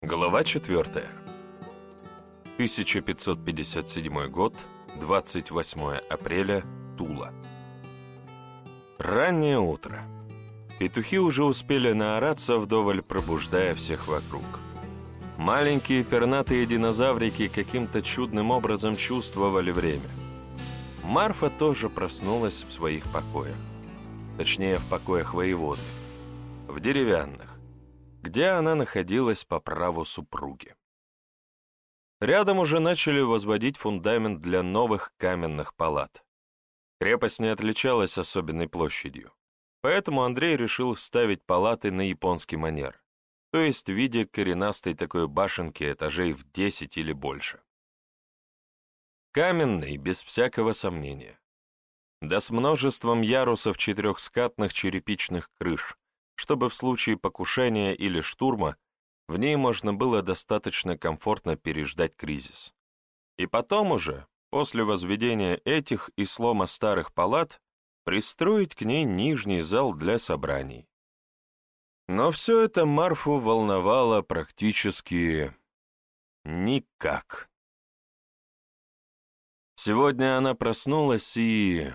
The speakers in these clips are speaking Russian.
Глава 4. 1557 год, 28 апреля, Тула. Раннее утро. Петухи уже успели наораться вдоволь, пробуждая всех вокруг. Маленькие пернатые динозаврики каким-то чудным образом чувствовали время. Марфа тоже проснулась в своих покоях. Точнее, в покоях воеводы. В деревянных где она находилась по праву супруги. Рядом уже начали возводить фундамент для новых каменных палат. Крепость не отличалась особенной площадью, поэтому Андрей решил ставить палаты на японский манер, то есть в виде коренастой такой башенки этажей в 10 или больше. Каменный, без всякого сомнения. Да с множеством ярусов четырехскатных черепичных крыш, чтобы в случае покушения или штурма в ней можно было достаточно комфортно переждать кризис. И потом уже, после возведения этих и слома старых палат, пристроить к ней нижний зал для собраний. Но все это Марфу волновало практически никак. Сегодня она проснулась и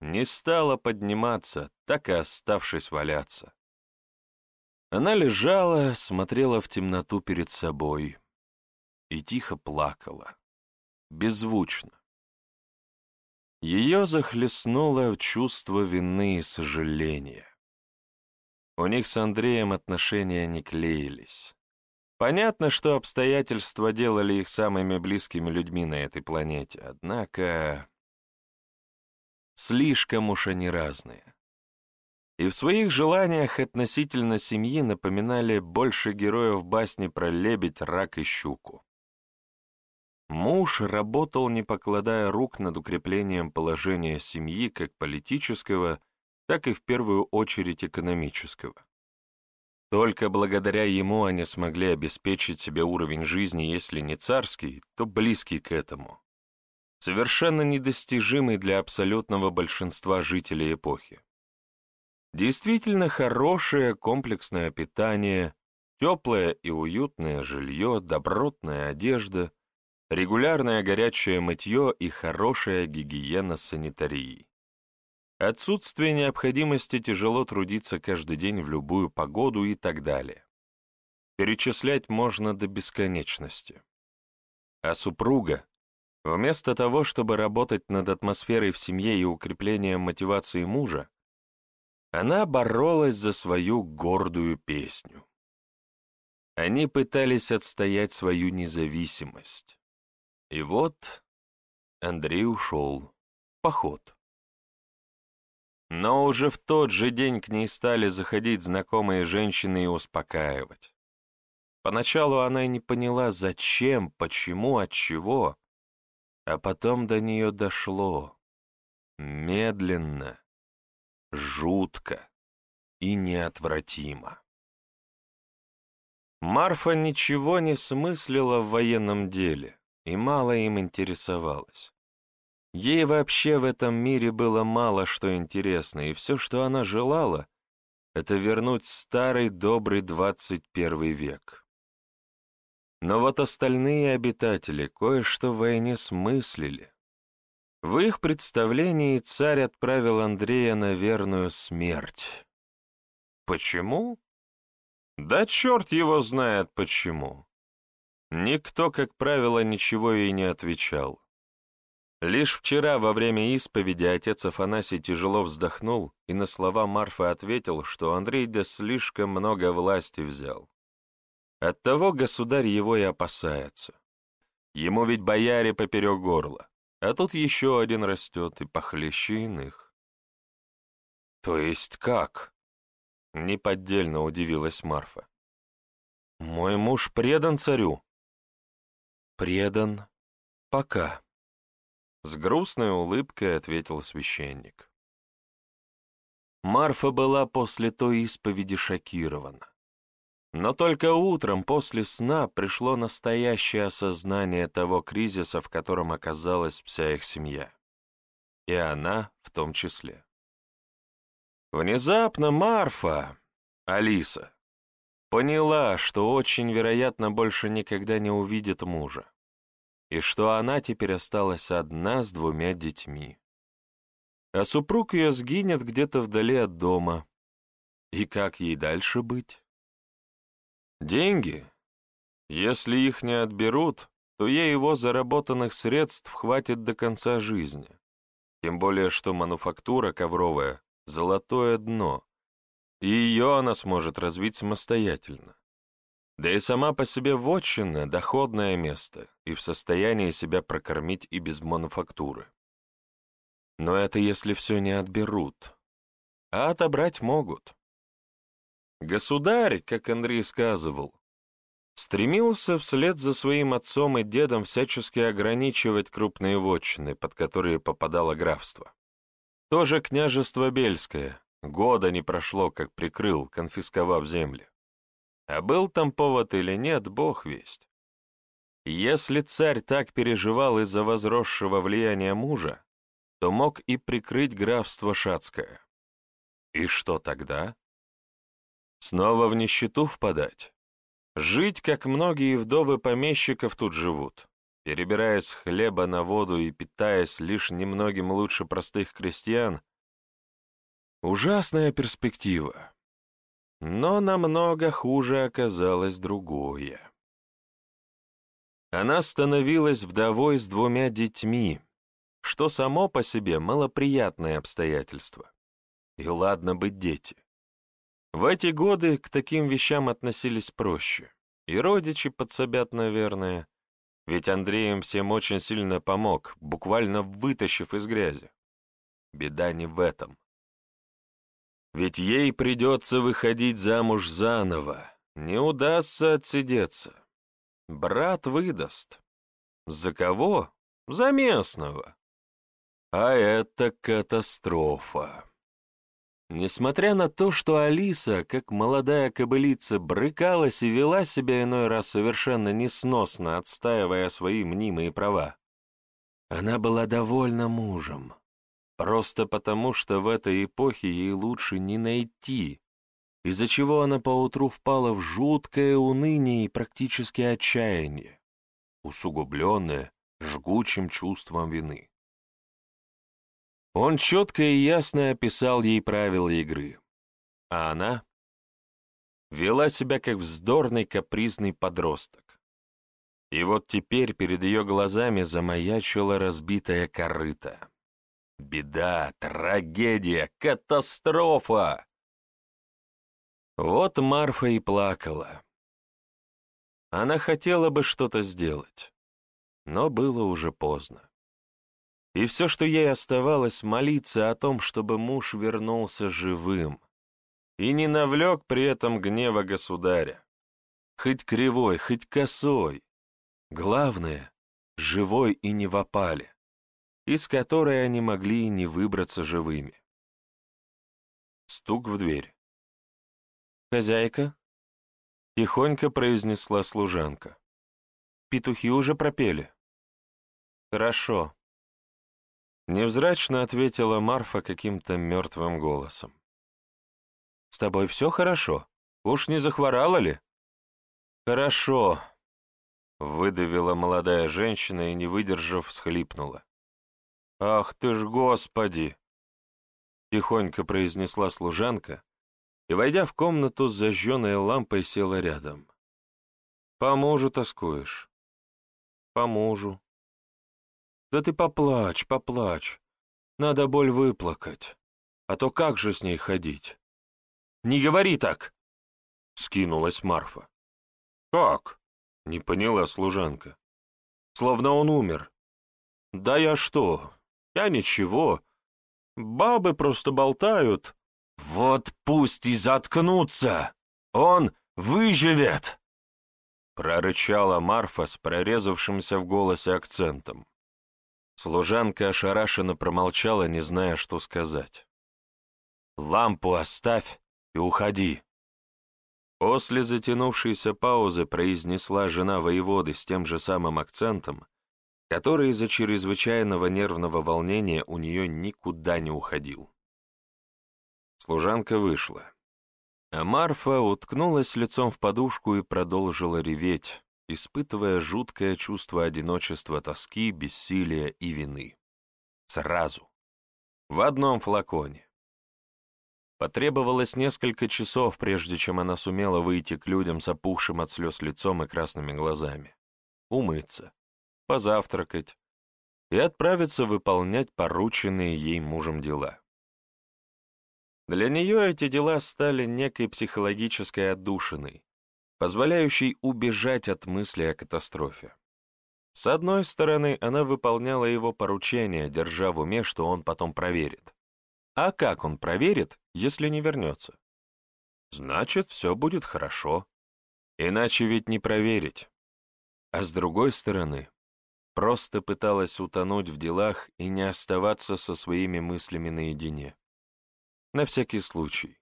не стала подниматься, так и оставшись валяться. Она лежала, смотрела в темноту перед собой и тихо плакала, беззвучно. Ее захлестнуло чувство вины и сожаления. У них с Андреем отношения не клеились. Понятно, что обстоятельства делали их самыми близкими людьми на этой планете, однако... Слишком уж они разные. И в своих желаниях относительно семьи напоминали больше героев басни про лебедь, рак и щуку. Муж работал, не покладая рук над укреплением положения семьи как политического, так и в первую очередь экономического. Только благодаря ему они смогли обеспечить себе уровень жизни, если не царский, то близкий к этому совершенно недостижимый для абсолютного большинства жителей эпохи. Действительно хорошее комплексное питание, теплое и уютное жилье, добротная одежда, регулярное горячее мытье и хорошая гигиена санитарии. Отсутствие необходимости тяжело трудиться каждый день в любую погоду и так далее. Перечислять можно до бесконечности. А супруга, Вместо того, чтобы работать над атмосферой в семье и укреплением мотивации мужа, она боролась за свою гордую песню. Они пытались отстоять свою независимость. И вот Андрей ушел. Поход. Но уже в тот же день к ней стали заходить знакомые женщины и успокаивать. Поначалу она и не поняла, зачем, почему, от чего, а потом до нее дошло. Медленно, жутко и неотвратимо. Марфа ничего не смыслила в военном деле и мало им интересовалась. Ей вообще в этом мире было мало что интересно, и все, что она желала, это вернуть старый добрый двадцать первый век. Но вот остальные обитатели кое-что в войне смыслили. В их представлении царь отправил Андрея на верную смерть. Почему? Да черт его знает почему. Никто, как правило, ничего ей не отвечал. Лишь вчера во время исповеди отец Афанасий тяжело вздохнул и на слова Марфы ответил, что Андрей да слишком много власти взял. Оттого государь его и опасается. Ему ведь бояре поперек горла, а тут еще один растет и похлеще иных. То есть как? Неподдельно удивилась Марфа. Мой муж предан царю. Предан. Пока. С грустной улыбкой ответил священник. Марфа была после той исповеди шокирована. Но только утром после сна пришло настоящее осознание того кризиса, в котором оказалась вся их семья. И она в том числе. Внезапно Марфа, Алиса, поняла, что очень вероятно больше никогда не увидит мужа, и что она теперь осталась одна с двумя детьми. А супруг ее сгинет где-то вдали от дома. И как ей дальше быть? Деньги? Если их не отберут, то ей его заработанных средств хватит до конца жизни. Тем более, что мануфактура ковровая — золотое дно, и ее она сможет развить самостоятельно. Да и сама по себе вотчина — доходное место и в состоянии себя прокормить и без мануфактуры. Но это если все не отберут. А отобрать могут. Государь, как Андрей сказывал, стремился вслед за своим отцом и дедом всячески ограничивать крупные вотчины, под которые попадало графство. Тоже княжество Бельское, Года не прошло, как прикрыл, конфисковав земли. А был там повод или нет, бог весть. Если царь так переживал из-за возросшего влияния мужа, то мог и прикрыть графство Шацкое. И что тогда? Снова в нищету впадать? Жить, как многие вдовы помещиков тут живут, перебираясь хлеба на воду и питаясь лишь немногим лучше простых крестьян, Ужасная перспектива. Но намного хуже оказалось другое. Она становилась вдовой с двумя детьми, что само по себе малоприятное обстоятельство. И ладно быть дети. В эти годы к таким вещам относились проще. И родичи подсобят, наверное, ведь Андрей им всем очень сильно помог, буквально вытащив из грязи. Беда не в этом. Ведь ей придется выходить замуж заново, не удастся отсидеться. Брат выдаст. За кого? За местного. А это катастрофа. Несмотря на то, что Алиса, как молодая кобылица, брыкалась и вела себя иной раз совершенно несносно, отстаивая свои мнимые права, она была довольна мужем. Просто потому, что в этой эпохе ей лучше не найти, из-за чего она поутру впала в жуткое уныние и практически отчаяние, усугубленное жгучим чувством вины. Он четко и ясно описал ей правила игры, а она вела себя как вздорный капризный подросток. И вот теперь перед ее глазами замаячила разбитая корыта. Беда, трагедия, катастрофа! Вот Марфа и плакала. Она хотела бы что-то сделать, но было уже поздно. И все, что ей оставалось, молиться о том, чтобы муж вернулся живым и не навлек при этом гнева государя. Хоть кривой, хоть косой. Главное — живой и не в опале из которой они могли не выбраться живыми. Стук в дверь. «Хозяйка?» — тихонько произнесла служанка. «Петухи уже пропели». «Хорошо», — невзрачно ответила Марфа каким-то мертвым голосом. «С тобой все хорошо? Уж не захворала ли?» «Хорошо», — выдавила молодая женщина и, не выдержав, всхлипнула. «Ах ты ж, Господи!» Тихонько произнесла служанка и, войдя в комнату с зажженной лампой, села рядом. «По мужу тоскуешь?» «По мужу». «Да ты поплачь, поплачь. Надо боль выплакать. А то как же с ней ходить?» «Не говори так!» — скинулась Марфа. «Как?» — не поняла служанка. «Словно он умер». «Да я что, я ничего. Бабы просто болтают. Вот пусть и заткнутся. Он выживет. Прорычала Марфа с прорезавшимся в голосе акцентом. Служанка ошарашенно промолчала, не зная, что сказать. «Лампу оставь и уходи». После затянувшейся паузы произнесла жена воеводы с тем же самым акцентом, который из-за чрезвычайного нервного волнения у нее никуда не уходил. Служанка вышла. А Марфа уткнулась лицом в подушку и продолжила реветь, испытывая жуткое чувство одиночества, тоски, бессилия и вины. Сразу. В одном флаконе. Потребовалось несколько часов, прежде чем она сумела выйти к людям с опухшим от слез лицом и красными глазами, умыться, позавтракать и отправиться выполнять порученные ей мужем дела. Для нее эти дела стали некой психологической отдушиной, позволяющей убежать от мысли о катастрофе. С одной стороны, она выполняла его поручение, держа в уме, что он потом проверит. А как он проверит, если не вернется? Значит, все будет хорошо. Иначе ведь не проверить. А с другой стороны, просто пыталась утонуть в делах и не оставаться со своими мыслями наедине. На всякий случай.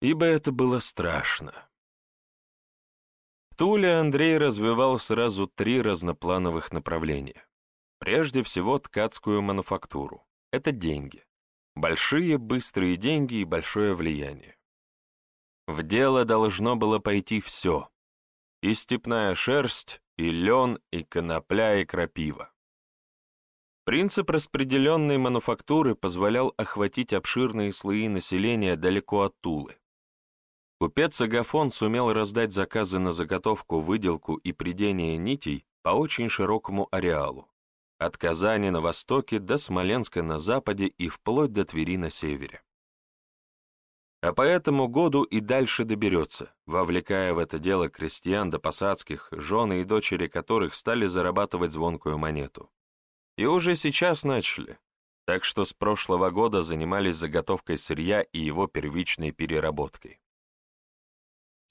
Ибо это было страшно. Туле Андрей развивал сразу три разноплановых направления. Прежде всего, ткацкую мануфактуру. Это деньги. Большие, быстрые деньги и большое влияние. В дело должно было пойти все. И степная шерсть, и лен, и конопля, и крапива. Принцип распределенной мануфактуры позволял охватить обширные слои населения далеко от Тулы. Купец Агафон сумел раздать заказы на заготовку, выделку и придение нитей по очень широкому ареалу от Казани на востоке до Смоленска на западе и вплоть до Твери на севере. А по этому году и дальше доберется, вовлекая в это дело крестьян до посадских, жены и дочери которых стали зарабатывать звонкую монету. И уже сейчас начали, так что с прошлого года занимались заготовкой сырья и его первичной переработкой.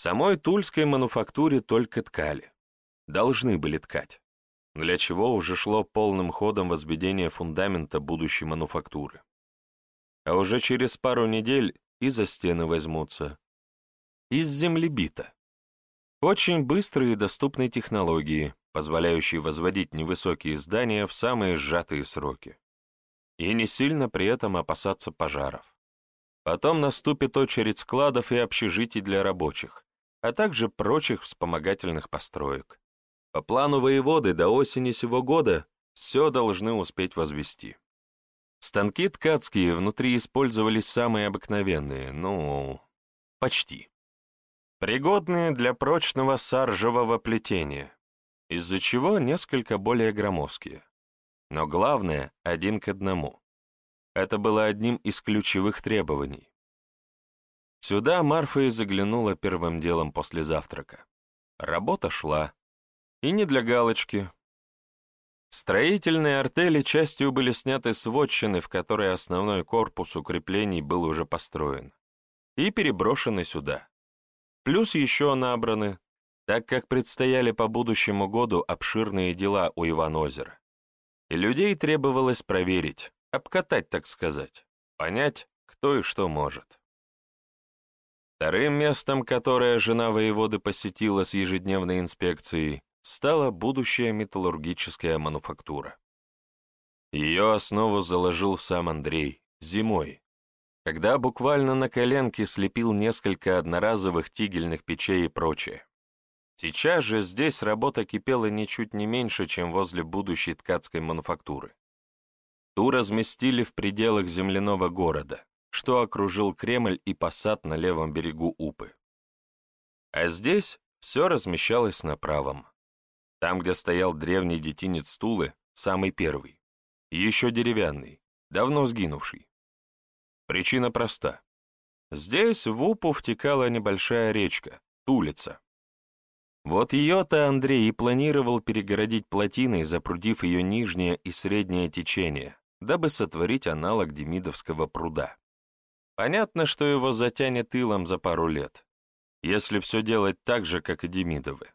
Самой тульской мануфактуре только ткали. Должны были ткать для чего уже шло полным ходом возведение фундамента будущей мануфактуры. А уже через пару недель и за стены возьмутся. Из землебита. Очень быстрые и доступные технологии, позволяющие возводить невысокие здания в самые сжатые сроки. И не сильно при этом опасаться пожаров. Потом наступит очередь складов и общежитий для рабочих, а также прочих вспомогательных построек. По плану воеводы до осени сего года все должны успеть возвести. Станки ткацкие внутри использовались самые обыкновенные, ну, почти. Пригодные для прочного саржевого плетения, из-за чего несколько более громоздкие. Но главное — один к одному. Это было одним из ключевых требований. Сюда Марфа и заглянула первым делом после завтрака. Работа шла, и не для галочки. Строительные артели частью были сняты с вотчины, в которой основной корпус укреплений был уже построен, и переброшены сюда. Плюс еще набраны, так как предстояли по будущему году обширные дела у Иванозера. И людей требовалось проверить, обкатать, так сказать, понять, кто и что может. Вторым местом, которое жена воеводы посетила с ежедневной инспекцией, стала будущая металлургическая мануфактура. Ее основу заложил сам Андрей зимой, когда буквально на коленке слепил несколько одноразовых тигельных печей и прочее. Сейчас же здесь работа кипела ничуть не меньше, чем возле будущей ткацкой мануфактуры. Ту разместили в пределах земляного города, что окружил Кремль и посад на левом берегу Упы. А здесь все размещалось на правом. Там, где стоял древний детинец Тулы, самый первый, еще деревянный, давно сгинувший. Причина проста. Здесь в Упу втекала небольшая речка, Тулица. Вот ее-то Андрей и планировал перегородить плотиной, запрудив ее нижнее и среднее течение, дабы сотворить аналог Демидовского пруда. Понятно, что его затянет тылом за пару лет, если все делать так же, как и Демидовы.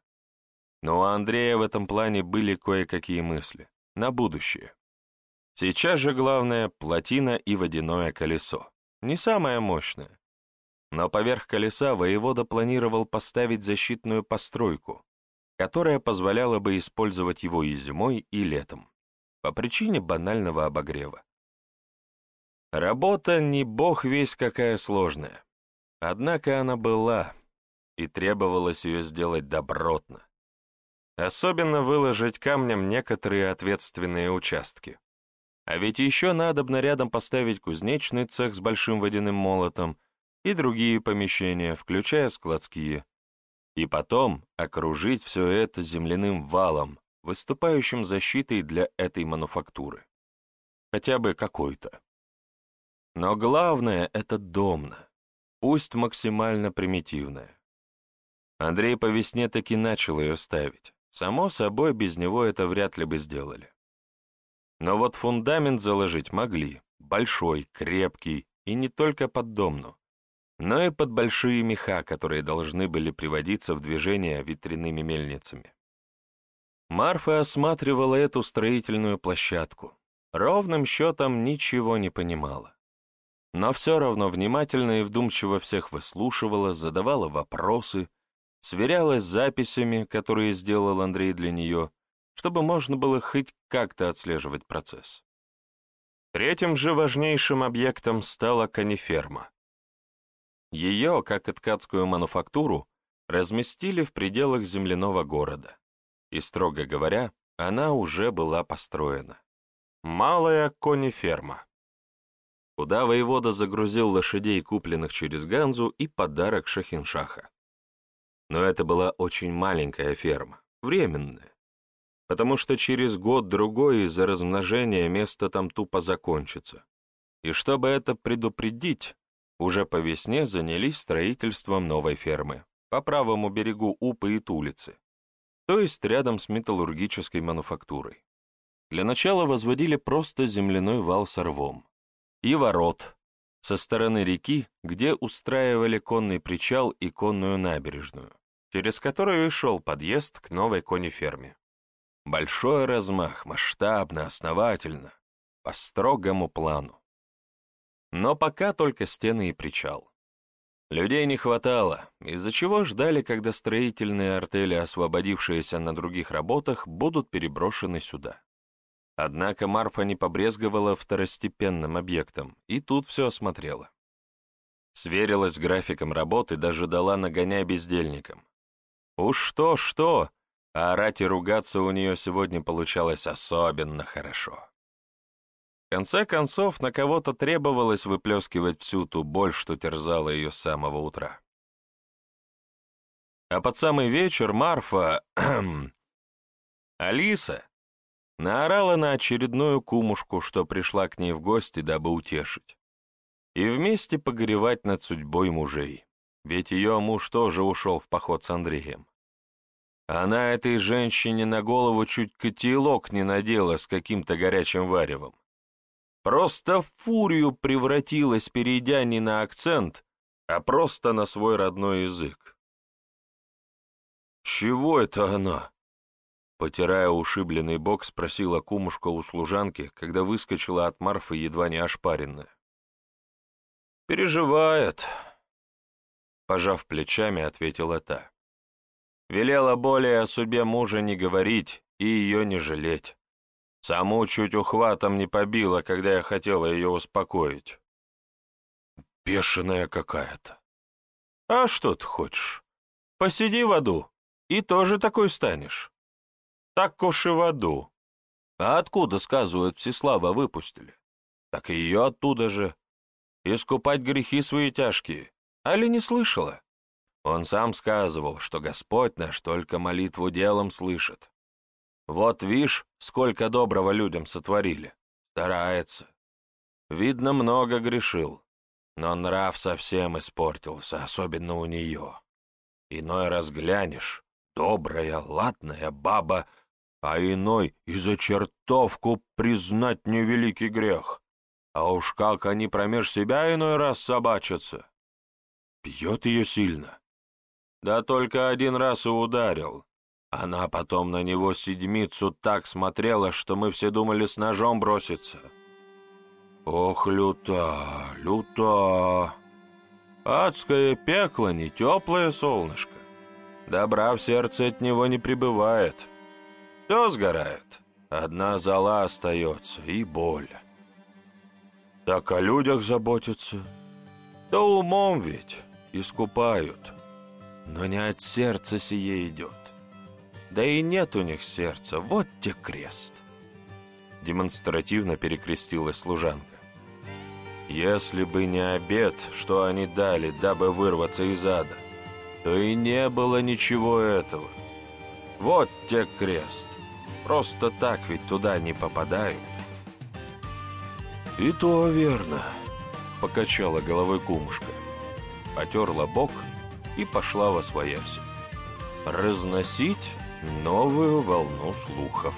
Но у Андрея в этом плане были кое-какие мысли. На будущее. Сейчас же главное — плотина и водяное колесо. Не самое мощное. Но поверх колеса воевода планировал поставить защитную постройку, которая позволяла бы использовать его и зимой, и летом, по причине банального обогрева. Работа не бог весь какая сложная. Однако она была, и требовалось ее сделать добротно. Особенно выложить камнем некоторые ответственные участки. А ведь еще надобно рядом поставить кузнечный цех с большим водяным молотом и другие помещения, включая складские. И потом окружить все это земляным валом, выступающим защитой для этой мануфактуры. Хотя бы какой-то. Но главное — это домна, пусть максимально примитивная. Андрей по весне таки начал ее ставить. Само собой, без него это вряд ли бы сделали. Но вот фундамент заложить могли, большой, крепкий, и не только под домну, но и под большие меха, которые должны были приводиться в движение ветряными мельницами. Марфа осматривала эту строительную площадку. Ровным счетом ничего не понимала. Но все равно внимательно и вдумчиво всех выслушивала, задавала вопросы, сверялась с записями, которые сделал Андрей для нее, чтобы можно было хоть как-то отслеживать процесс. Третьим же важнейшим объектом стала каниферма. Ее, как и ткацкую мануфактуру, разместили в пределах земляного города. И, строго говоря, она уже была построена. Малая кониферма, куда воевода загрузил лошадей, купленных через Ганзу, и подарок Шахиншаха. Но это была очень маленькая ферма, временная потому что через год-другой из-за размножения место там тупо закончится. И чтобы это предупредить, уже по весне занялись строительством новой фермы по правому берегу Упы и Тулицы, то есть рядом с металлургической мануфактурой. Для начала возводили просто земляной вал с рвом и ворот со стороны реки, где устраивали конный причал и конную набережную, через которую и шел подъезд к новой конеферме. Большой размах, масштабно, основательно, по строгому плану. Но пока только стены и причал. Людей не хватало, из-за чего ждали, когда строительные артели, освободившиеся на других работах, будут переброшены сюда. Однако Марфа не побрезговала второстепенным объектом, и тут все осмотрела. Сверилась с графиком работы, даже дала нагоняй бездельникам. Уж что-что, а орать и ругаться у нее сегодня получалось особенно хорошо. В конце концов, на кого-то требовалось выплескивать всю ту боль, что терзала ее с самого утра. А под самый вечер Марфа, Алиса, наорала на очередную кумушку, что пришла к ней в гости, дабы утешить, и вместе погоревать над судьбой мужей, ведь ее муж тоже ушел в поход с Андреем. Она этой женщине на голову чуть котелок не надела с каким-то горячим варевом. Просто в фурию превратилась, перейдя не на акцент, а просто на свой родной язык. «Чего это она?» Потирая ушибленный бок, спросила кумушка у служанки, когда выскочила от Марфы едва не ошпаренная. «Переживает», — пожав плечами, ответила та. Велела более о судьбе мужа не говорить и ее не жалеть. Саму чуть ухватом не побила, когда я хотела ее успокоить. Бешеная какая-то. А что ты хочешь? Посиди в аду, и тоже такой станешь. Так уж и в аду. А откуда, сказывают, Всеслава выпустили? Так и ее оттуда же. Искупать грехи свои тяжкие. Али не слышала? Он сам сказывал, что Господь наш только молитву делом слышит. Вот вишь, сколько доброго людям сотворили. Старается. Видно, много грешил, но нрав совсем испортился, особенно у нее. Иной раз глянешь, добрая, латная баба, а иной и за чертовку признать невеликий грех. А уж как они промеж себя иной раз собачатся. Пьет ее сильно, да только один раз и ударил. Она потом на него седмицу так смотрела, что мы все думали с ножом броситься. Ох, люта, люта. Адское пекло, не теплое солнышко. Добра в сердце от него не прибывает. Все сгорает. Одна зала остается и боль. Так о людях заботиться. Да умом ведь. искупают, но не от сердца сие идет. Да и нет у них сердца, вот те крест. Демонстративно перекрестилась служанка. Если бы не обед, что они дали, дабы вырваться из ада, то и не было ничего этого. Вот те крест. Просто так ведь туда не попадают. «И то верно», — покачала головой кумушка, потерла бок и пошла во свояси. Разносить новую волну слухов.